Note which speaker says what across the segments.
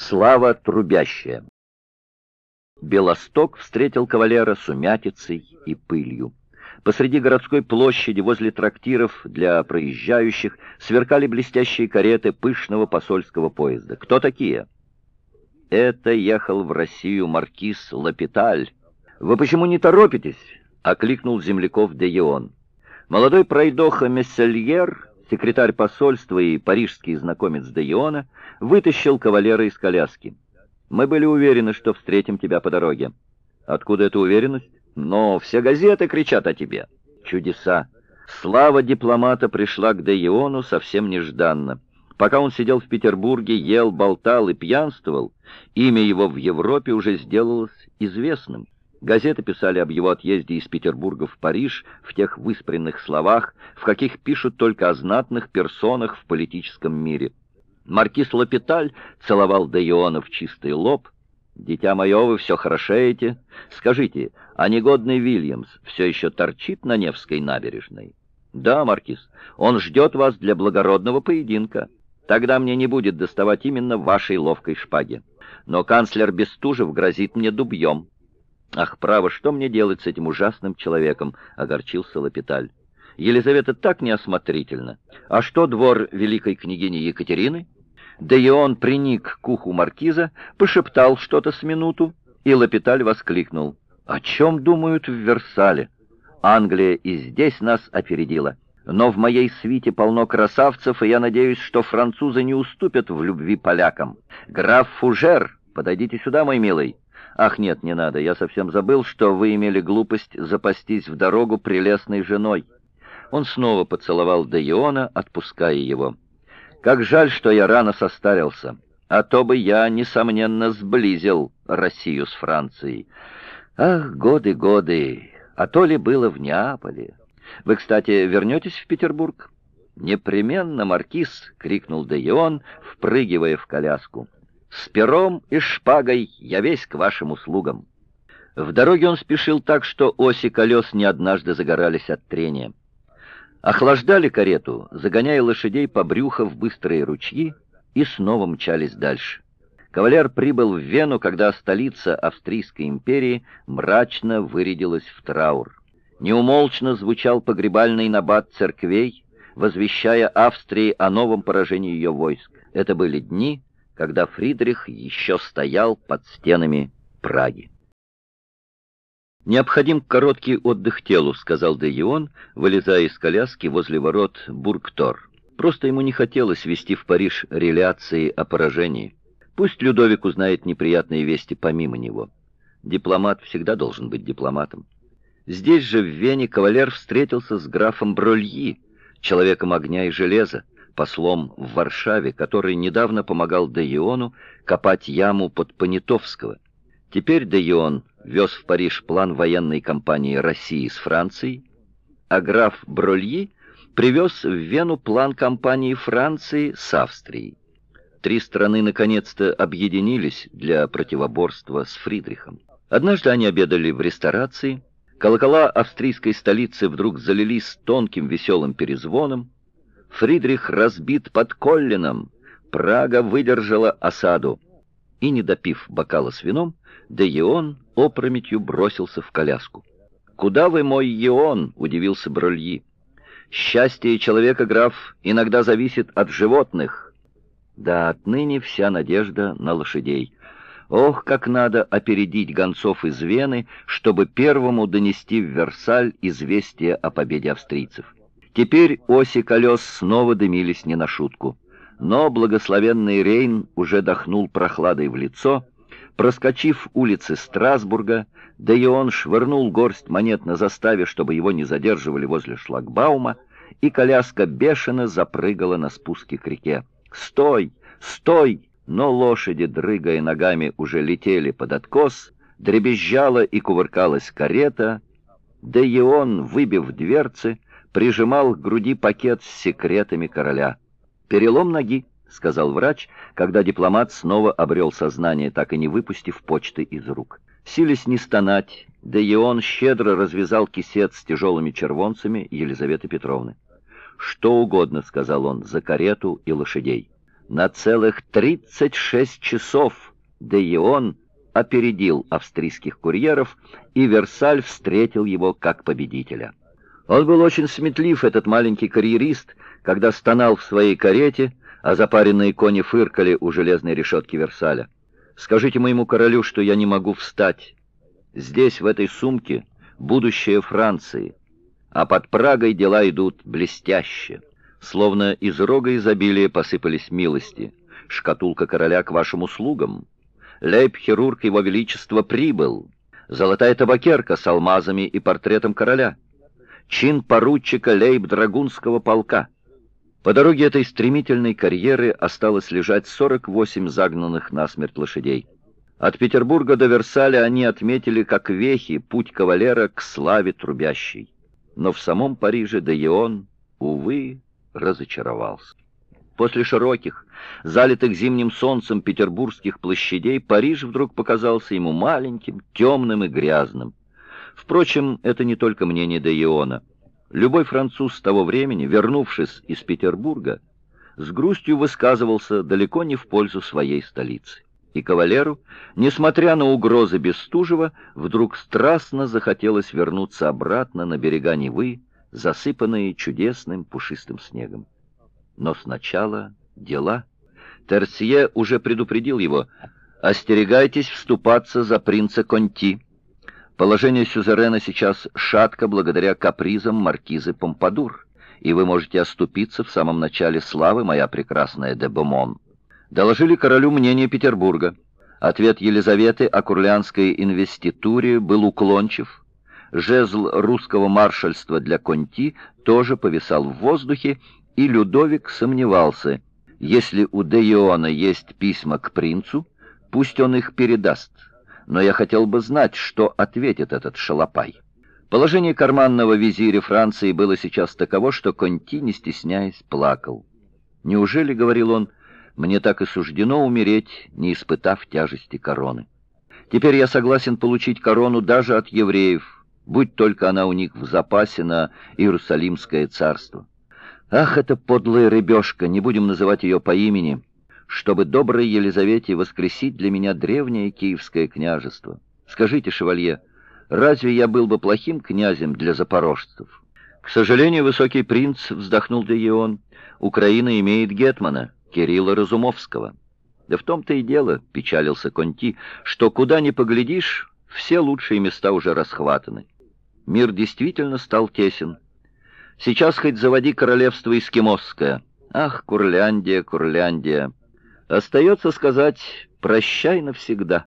Speaker 1: Слава трубящая. Белосток встретил кавалера сумятицей и пылью. Посреди городской площади, возле трактиров для проезжающих, сверкали блестящие кареты пышного посольского поезда. Кто такие? Это ехал в Россию маркиз Лапиталь. «Вы почему не торопитесь?» — окликнул земляков де Йон. Молодой пройдоха Мессельер, секретарь посольства и парижский знакомец де Йона, вытащил кавалера из коляски. «Мы были уверены, что встретим тебя по дороге». «Откуда эта уверенность?» «Но все газеты кричат о тебе». «Чудеса!» Слава дипломата пришла к де Иону совсем нежданно. Пока он сидел в Петербурге, ел, болтал и пьянствовал, имя его в Европе уже сделалось известным. Газеты писали об его отъезде из Петербурга в Париж в тех выспренных словах, в каких пишут только о знатных персонах в политическом мире. Маркиз Лапиталь целовал Де Иона в чистый лоб. «Дитя мое, вы все хорошеете. Скажите, а негодный Вильямс все еще торчит на Невской набережной?» «Да, Маркиз, он ждет вас для благородного поединка». Тогда мне не будет доставать именно вашей ловкой шпаги. Но канцлер Бестужев грозит мне дубьем. Ах, право, что мне делать с этим ужасным человеком, — огорчился Лапиталь. Елизавета так неосмотрительна. А что двор великой княгини Екатерины? Да и он приник к уху маркиза, пошептал что-то с минуту, и Лапиталь воскликнул. «О чем думают в Версале? Англия и здесь нас опередила» но в моей свите полно красавцев, и я надеюсь, что французы не уступят в любви полякам. Граф Фужер, подойдите сюда, мой милый. Ах, нет, не надо, я совсем забыл, что вы имели глупость запастись в дорогу прелестной женой. Он снова поцеловал Деиона, отпуская его. Как жаль, что я рано состарился, а то бы я, несомненно, сблизил Россию с Францией. Ах, годы, годы, а то ли было в Неаполе. Вы, кстати, вернетесь в Петербург?» «Непременно, Маркиз!» — крикнул Деион, впрыгивая в коляску. «С пером и шпагой я весь к вашим услугам». В дороге он спешил так, что оси колес не однажды загорались от трения. Охлаждали карету, загоняя лошадей по брюху в быстрые ручьи, и снова мчались дальше. Кавалер прибыл в Вену, когда столица Австрийской империи мрачно вырядилась в траур. Неумолчно звучал погребальный набат церквей, возвещая Австрии о новом поражении ее войск. Это были дни, когда Фридрих еще стоял под стенами Праги. «Необходим короткий отдых телу», — сказал де Ион, вылезая из коляски возле ворот Бургтор. Просто ему не хотелось вести в Париж реляции о поражении. Пусть Людовик узнает неприятные вести помимо него. Дипломат всегда должен быть дипломатом. Здесь же, в Вене, кавалер встретился с графом Брольи, человеком огня и железа, послом в Варшаве, который недавно помогал Деиону копать яму под Понятовского. Теперь Деион вез в Париж план военной кампании России с Францией, а граф Брольи привез в Вену план кампании Франции с Австрией. Три страны наконец-то объединились для противоборства с Фридрихом. Однажды они обедали в ресторации, Колокола австрийской столицы вдруг залились тонким веселым перезвоном. Фридрих разбит под Коллином. Прага выдержала осаду. И, не допив бокала с вином, де Еон опрометью бросился в коляску. «Куда вы, мой Еон?» — удивился Брольи. «Счастье человека, граф, иногда зависит от животных». Да, отныне вся надежда на лошадей. Ох, как надо опередить гонцов из Вены, чтобы первому донести в Версаль известие о победе австрийцев. Теперь оси колес снова дымились не на шутку. Но благословенный Рейн уже дохнул прохладой в лицо. Проскочив улицы Страсбурга, да и он швырнул горсть монет на заставе, чтобы его не задерживали возле шлагбаума, и коляска бешено запрыгала на спуске к реке. «Стой! Стой!» но лошади, дрыгая ногами, уже летели под откос, дребезжала и кувыркалась карета, да и он, выбив дверцы, прижимал к груди пакет с секретами короля. «Перелом ноги», — сказал врач, когда дипломат снова обрел сознание, так и не выпустив почты из рук. Сились не стонать, да и он щедро развязал кисет с тяжелыми червонцами Елизаветы Петровны. «Что угодно», — сказал он, — «за карету и лошадей». На целых 36 часов Деион опередил австрийских курьеров, и Версаль встретил его как победителя. Он был очень сметлив, этот маленький карьерист, когда стонал в своей карете, а запаренные кони фыркали у железной решетки Версаля. «Скажите моему королю, что я не могу встать. Здесь, в этой сумке, будущее Франции, а под Прагой дела идут блестяще. Словно из рога изобилия посыпались милости. Шкатулка короля к вашим услугам. Лейб-хирург его величества прибыл. Золотая табакерка с алмазами и портретом короля. Чин поручика лейб-драгунского полка. По дороге этой стремительной карьеры осталось лежать 48 загнанных насмерть лошадей. От Петербурга до Версаля они отметили как вехи путь кавалера к славе трубящей. Но в самом Париже Деион, увы, разочаровался. После широких, залитых зимним солнцем петербургских площадей, Париж вдруг показался ему маленьким, темным и грязным. Впрочем, это не только мнение Деиона. Любой француз того времени, вернувшись из Петербурга, с грустью высказывался далеко не в пользу своей столицы. И кавалеру, несмотря на угрозы Бестужева, вдруг страстно захотелось вернуться обратно на берега Невы, засыпанные чудесным пушистым снегом. Но сначала дела. Терсье уже предупредил его, «Остерегайтесь вступаться за принца Конти». Положение сюзерена сейчас шатко благодаря капризам маркизы Помпадур, и вы можете оступиться в самом начале славы, моя прекрасная де Бомон. Доложили королю мнение Петербурга. Ответ Елизаветы о курлянской инвеституре был уклончив. Жезл русского маршальства для Конти тоже повисал в воздухе, и Людовик сомневался, если у Деиона есть письма к принцу, пусть он их передаст но я хотел бы знать, что ответит этот шалопай. Положение карманного визиря Франции было сейчас таково, что Конти, не стесняясь, плакал. «Неужели, — говорил он, — мне так и суждено умереть, не испытав тяжести короны? Теперь я согласен получить корону даже от евреев, будь только она у них в запасе на Иерусалимское царство. Ах, эта подлая рыбешка, не будем называть ее по имени!» Чтобы доброй Елизавете воскресить для меня древнее киевское княжество. Скажите, шевалье, разве я был бы плохим князем для запорожцев? К сожалению, высокий принц, вздохнул Деион, Украина имеет гетмана, Кирилла Разумовского. Да в том-то и дело, печалился Конти, что куда ни поглядишь, все лучшие места уже расхватаны. Мир действительно стал тесен. Сейчас хоть заводи королевство Искимосское. Ах, Курляндия, Курляндия! Остается сказать «прощай навсегда».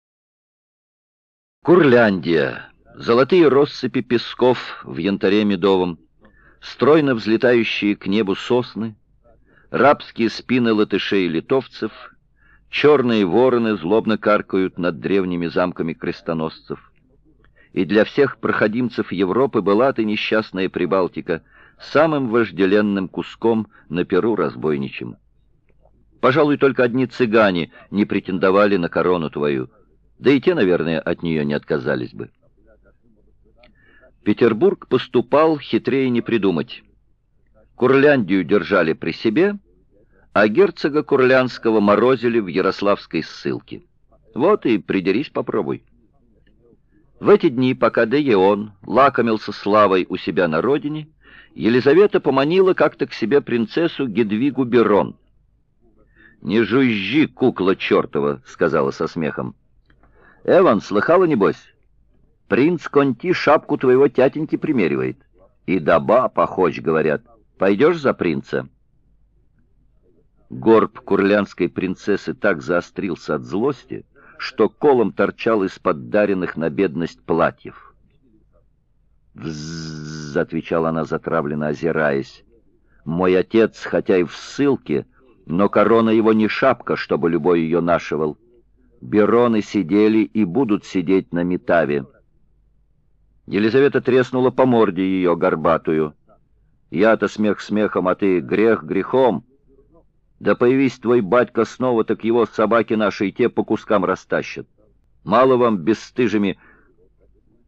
Speaker 1: Курляндия. Золотые россыпи песков в янтаре медовом, стройно взлетающие к небу сосны, рабские спины латышей и литовцев, черные вороны злобно каркают над древними замками крестоносцев. И для всех проходимцев Европы была ты несчастная Прибалтика самым вожделенным куском на перу разбойничьим. Пожалуй, только одни цыгане не претендовали на корону твою. Да и те, наверное, от нее не отказались бы. Петербург поступал хитрее не придумать. Курляндию держали при себе, а герцога Курлянского морозили в Ярославской ссылке. Вот и придерись попробуй. В эти дни, пока Деион лакомился славой у себя на родине, Елизавета поманила как-то к себе принцессу Гедвигу Берон — «Не жужжи, кукла чертова», — сказала со смехом. «Эван, слыхала, небось? Принц Конти шапку твоего тятеньки примеривает. И даба похож, говорят. Пойдешь за принца?» Горб курлянской принцессы так заострился от злости, что колом торчал из-под даренных на бедность платьев. «Взззз», — отвечала она, затравленно озираясь. «Мой отец, хотя и в ссылке, — но корона его не шапка, чтобы любой ее нашивал. Бероны сидели и будут сидеть на метаве. Елизавета треснула по морде ее горбатую. Я-то смех смехом, а ты грех грехом. Да появись твой батька снова, так его собаки наши и те по кускам растащат. Мало вам бесстыжими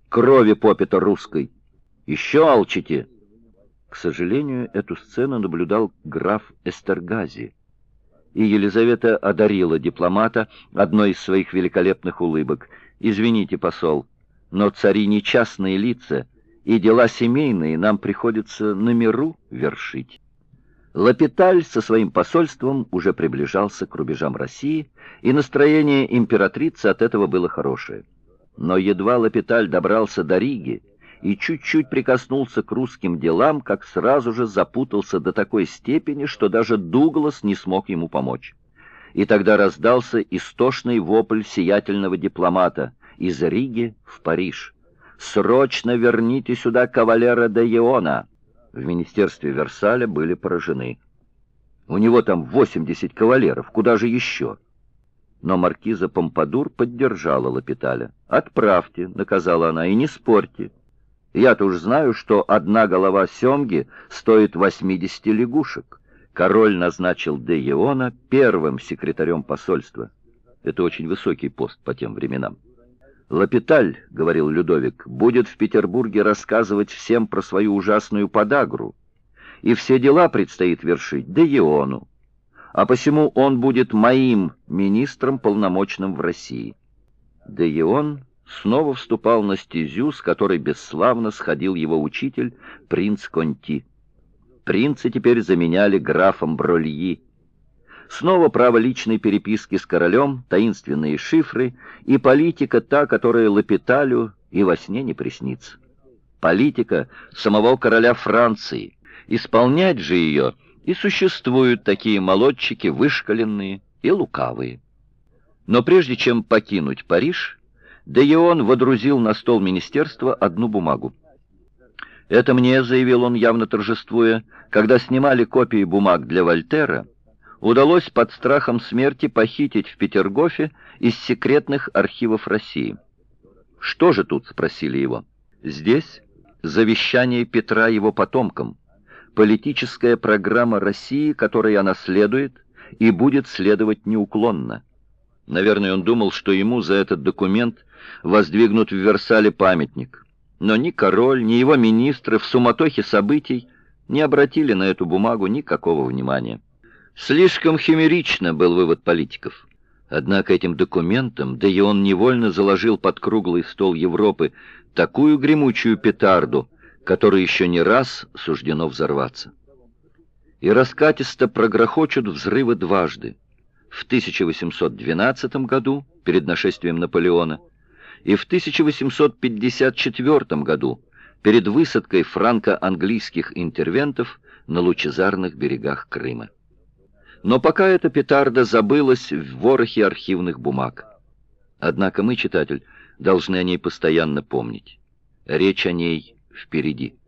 Speaker 1: крови попита русской. Еще алчите. К сожалению, эту сцену наблюдал граф Эстергази и Елизавета одарила дипломата одной из своих великолепных улыбок. «Извините, посол, но цари не частные лица, и дела семейные нам приходится на миру вершить». Лапиталь со своим посольством уже приближался к рубежам России, и настроение императрицы от этого было хорошее. Но едва Лапиталь добрался до Риги и чуть-чуть прикоснулся к русским делам, как сразу же запутался до такой степени, что даже Дуглас не смог ему помочь. И тогда раздался истошный вопль сиятельного дипломата из Риги в Париж. «Срочно верните сюда кавалера де Иона!» в министерстве Версаля были поражены. У него там 80 кавалеров, куда же еще? Но маркиза Помпадур поддержала Лапиталя. «Отправьте», — наказала она, — «и не спорьте. Я-то уж знаю, что одна голова семги стоит 80 лягушек». Король назначил де Иона первым секретарем посольства. Это очень высокий пост по тем временам. «Лапиталь, — говорил Людовик, — будет в Петербурге рассказывать всем про свою ужасную подагру, и все дела предстоит вершить Деиону, а посему он будет моим министром, полномочным в России». Деион снова вступал на стезю, с которой бесславно сходил его учитель, принц Конти. Принца теперь заменяли графом Брольи, Снова право личной переписки с королем, таинственные шифры и политика та, которая Лапиталю и во сне не приснится. Политика самого короля Франции. Исполнять же ее и существуют такие молодчики, вышкаленные и лукавые. Но прежде чем покинуть Париж, Деион водрузил на стол министерства одну бумагу. «Это мне», — заявил он, явно торжествуя, — «когда снимали копии бумаг для Вольтера, удалось под страхом смерти похитить в Петергофе из секретных архивов России. «Что же тут?» — спросили его. «Здесь завещание Петра его потомкам, политическая программа России, которой она следует и будет следовать неуклонно». Наверное, он думал, что ему за этот документ воздвигнут в Версале памятник. Но ни король, ни его министры в суматохе событий не обратили на эту бумагу никакого внимания. Слишком химерично был вывод политиков. Однако этим документом, да и он невольно заложил под круглый стол Европы такую гремучую петарду, которой еще не раз суждено взорваться. И раскатисто прогрохочут взрывы дважды. В 1812 году, перед нашествием Наполеона, и в 1854 году, перед высадкой франко-английских интервентов на лучезарных берегах Крыма. Но пока эта петарда забылась в ворохе архивных бумаг. Однако мы, читатель, должны о ней постоянно помнить. Речь о ней впереди.